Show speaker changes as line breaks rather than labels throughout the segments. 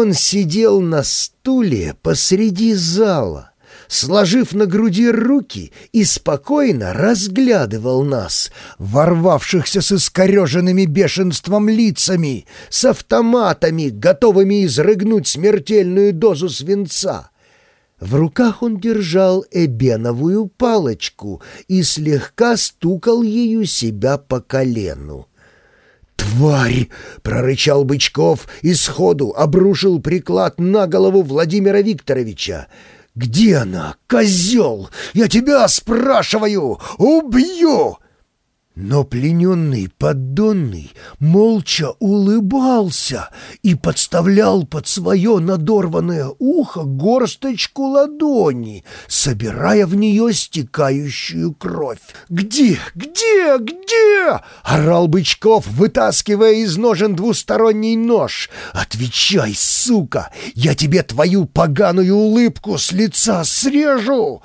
Он сидел на стуле посреди зала, сложив на груди руки и спокойно разглядывал нас, ворвавшихся с искореженными бешенством лицами, с автоматами, готовыми изрыгнуть смертельную дозу свинца. В руках он держал эбеновую палочку и слегка стукал ею себя по колену. «Тварь!» — прорычал Бычков и сходу обрушил приклад на голову Владимира Викторовича. «Где она, козел? Я тебя спрашиваю! Убью!» Но плененный поддонный молча улыбался и подставлял под свое надорванное ухо горсточку ладони, собирая в нее стекающую кровь. «Где? Где? Где?» — орал Бычков, вытаскивая из ножен двусторонний нож. «Отвечай, сука! Я тебе твою поганую улыбку с лица срежу!»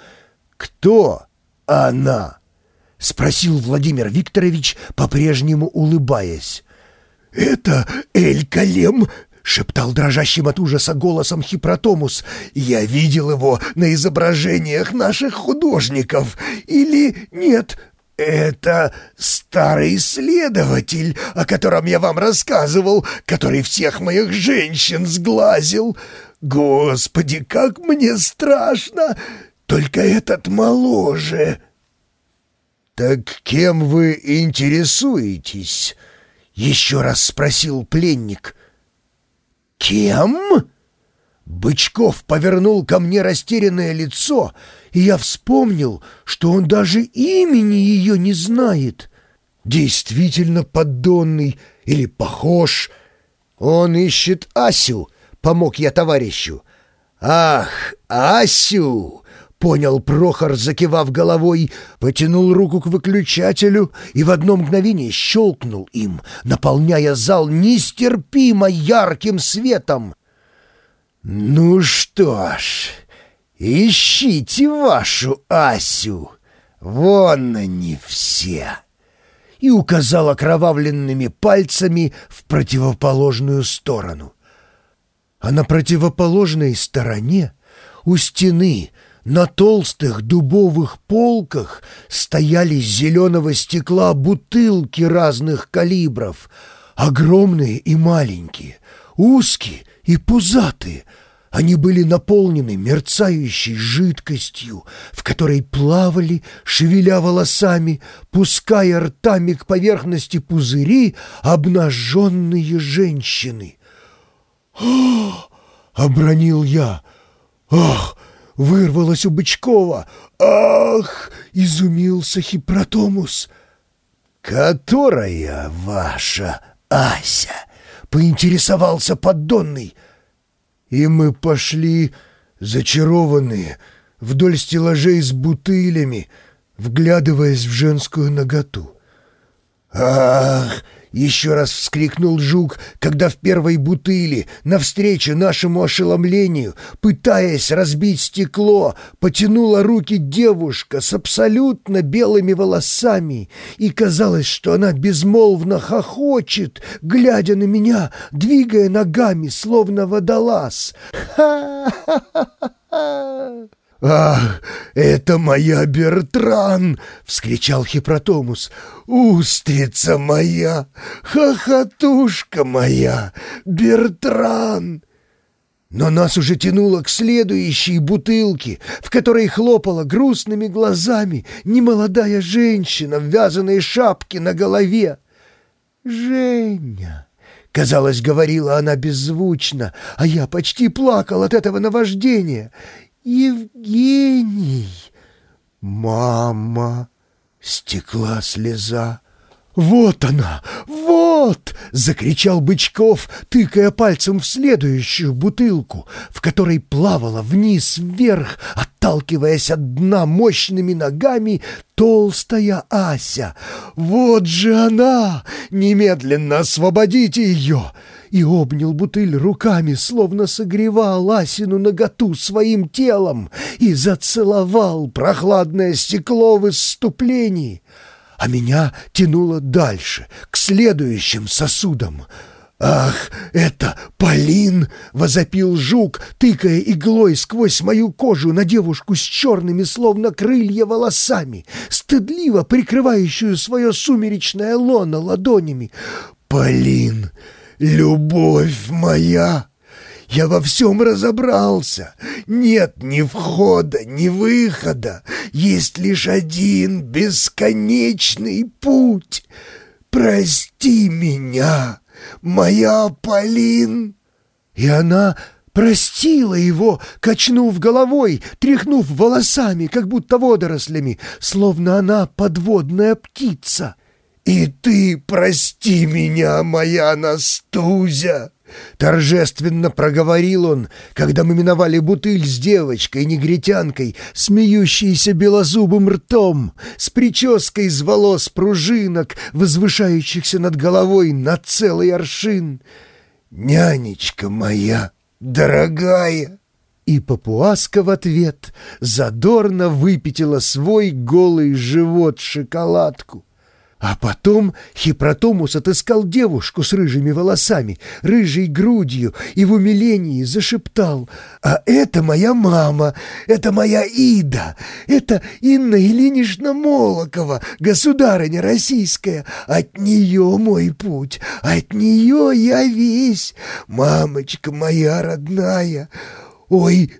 «Кто она?» — спросил Владимир Викторович, по-прежнему улыбаясь. «Это Эль-Калем!» — шептал дрожащим от ужаса голосом Хипротомус. «Я видел его на изображениях наших художников. Или нет, это старый следователь, о котором я вам рассказывал, который всех моих женщин сглазил. Господи, как мне страшно! Только этот моложе!» «Так кем вы интересуетесь?» — еще раз спросил пленник. «Кем?» Бычков повернул ко мне растерянное лицо, и я вспомнил, что он даже имени ее не знает. Действительно поддонный или похож. Он ищет Асю, помог я товарищу. «Ах, Асю! Понял Прохор, закивав головой, потянул руку к выключателю и в одно мгновение щелкнул им, наполняя зал нестерпимо ярким светом. «Ну что ж, ищите вашу Асю, вон они все!» И указал окровавленными пальцами в противоположную сторону. А на противоположной стороне, у стены, на толстых дубовых полках стояли зеленого стекла бутылки разных калибров, огромные и маленькие, узкие и пузатые. Они были наполнены мерцающей жидкостью, в которой плавали, шевеля волосами, пуская ртами к поверхности пузыри обнаженные женщины. «Ах!» — обронил я. «Ах!» Вырвалось у Бычкова. «Ах!» — изумился Хипротомус. «Которая ваша Ася?» — поинтересовался поддонный. И мы пошли, зачарованные, вдоль стеллажей с бутылями, вглядываясь в женскую наготу. «Ах!» Еще раз вскрикнул жук, когда в первой бутыли, навстречу нашему ошеломлению, пытаясь разбить стекло, потянула руки девушка с абсолютно белыми волосами, и казалось, что она безмолвно хохочет, глядя на меня, двигая ногами, словно водолаз. «Ха-ха-ха-ха!» «Ах, это моя Бертран!» — вскричал Хипротомус. «Устрица моя! Хохотушка моя! Бертран!» Но нас уже тянуло к следующей бутылке, в которой хлопала грустными глазами немолодая женщина в вязаной шапке на голове. «Женя!» — казалось, говорила она беззвучно, а я почти плакал от этого наваждения. Евгений!» «Мама!» — стекла слеза. «Вот она! Вот!» — закричал Бычков, тыкая пальцем в следующую бутылку, в которой плавала вниз-вверх, отталкиваясь от дна мощными ногами, толстая Ася. «Вот же она! Немедленно освободите ее!» и обнял бутыль руками, словно согревал Асину наготу своим телом и зацеловал прохладное стекло в исступлении. А меня тянуло дальше, к следующим сосудам. «Ах, это Полин!» — возопил жук, тыкая иглой сквозь мою кожу на девушку с черными, словно крылья, волосами, стыдливо прикрывающую свое сумеречное лоно ладонями. «Полин, любовь моя!» Я во всем разобрался. Нет ни входа, ни выхода. Есть лишь один бесконечный путь. Прости меня!» моя Полин!» И она простила его, качнув головой, тряхнув волосами, как будто водорослями, словно она подводная птица. «И ты прости меня, моя Настузя!» Торжественно проговорил он, когда мы миновали бутыль с девочкой-негритянкой, смеющейся белозубым ртом, с прической из волос пружинок, возвышающихся над головой на целый аршин. «Нянечка моя, дорогая!» И папуаска в ответ задорно выпятила свой голый живот шоколадку. А потом Хипротомус отыскал девушку с рыжими волосами, рыжей грудью и в умилении зашептал «А это моя мама, это моя Ида, это Инна Ильинична Молокова, государыня российская, от нее мой путь, от нее я весь, мамочка моя родная, ой!»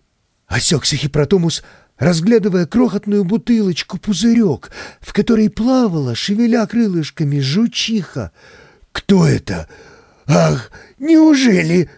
Осекся Хипротомус, разглядывая крохотную бутылочку-пузырек, в которой плавала, шевеля крылышками, жучиха. «Кто это? Ах, неужели...»